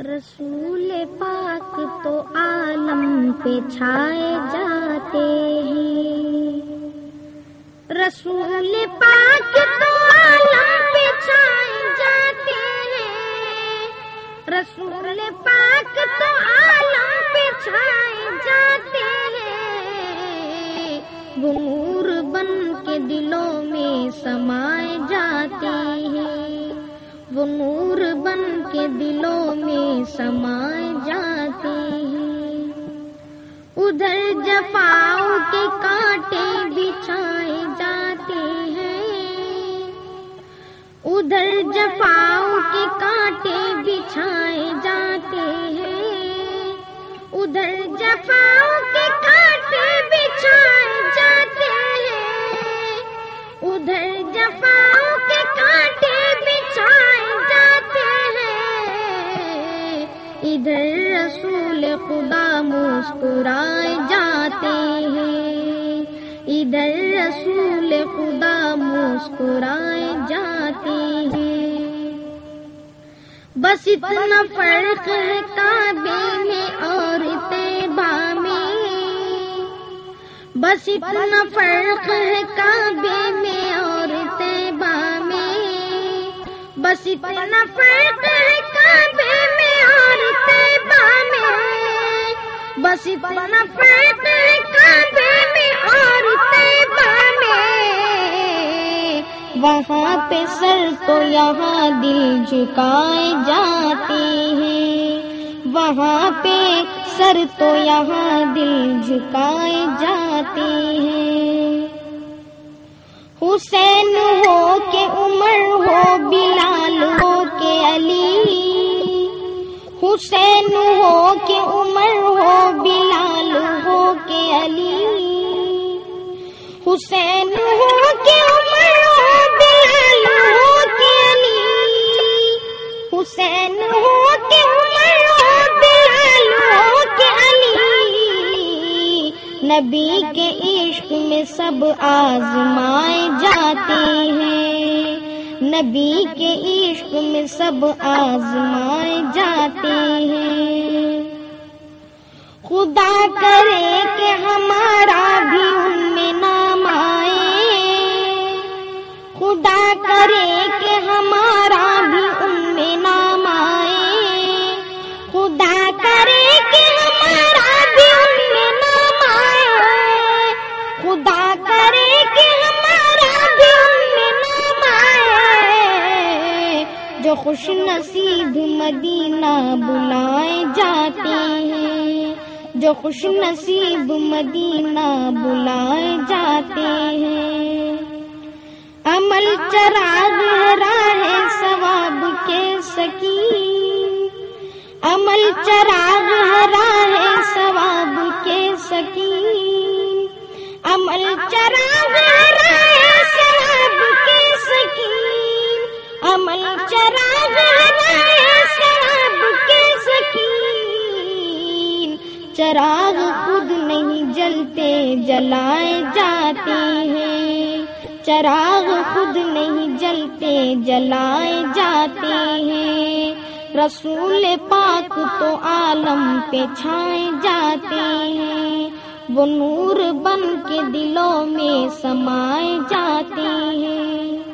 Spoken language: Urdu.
رسول پاک تو عالم پہ چھائے جاتے ہیں۔ رسول پاک تو عالم پہ چھائے جاتے ہیں۔ رسول پاک تو عالم پہ چھائے جاتے ہیں۔ وہ بن کے دلوں میں سمائے جاتے ہیں۔ وہ نور بن کے دلوں میں سما جاتے ہیں ادھر جفاؤ کے رسول خدا مسکرائے جاتے ہیں۔ ادھر رسول خدا مسکرائے جاتے ہیں۔ بس اتنا فرق ہے کعبے میں اور تیبا میں۔ بس اتنا فرق ہے کعبے میں اور تیبا میں۔ بس اتنا فرق بس اتنا کعبے میں اور میں۔ وہاں پہ سر تو یہاں دل جھکائے جاتے ہیں۔ وہاں پہ سر تو یہاں دل جھکائے جاتے ہیں۔ حسین حسین ہو کے عمر ہو، بلال ہو کے علی۔ حسین ہو کے عمر ہو، بلال ہو کے علی۔ حسین ہو کے عمر ہو، بلال ہو کے علی۔ نبی کے عشق میں سب آزمائے جاتے ہیں۔ نبی کے عشق میں سب آزمائے جاتے ہیں۔ خدا کرے کہ ہمارا خوش نصیب مدینہ بلائے جاتے ہیں۔ جو خوش نصیب مدینہ بلائے جاتے ہیں۔ عمل چراغ راہ ثواب کے سکی عمل چراغ راہ ثواب کے سکی عمل چراغ راہ ثواب کے سکی عمل چراغ جلتے جلائے جاتے ہیں۔ چراغ خود نہیں جلتے، جلائے جاتے ہیں۔ رسول پاک تو عالم پہ چھائے جاتے ہیں۔ وہ نور بن کے دلوں میں سمائے جاتے ہیں۔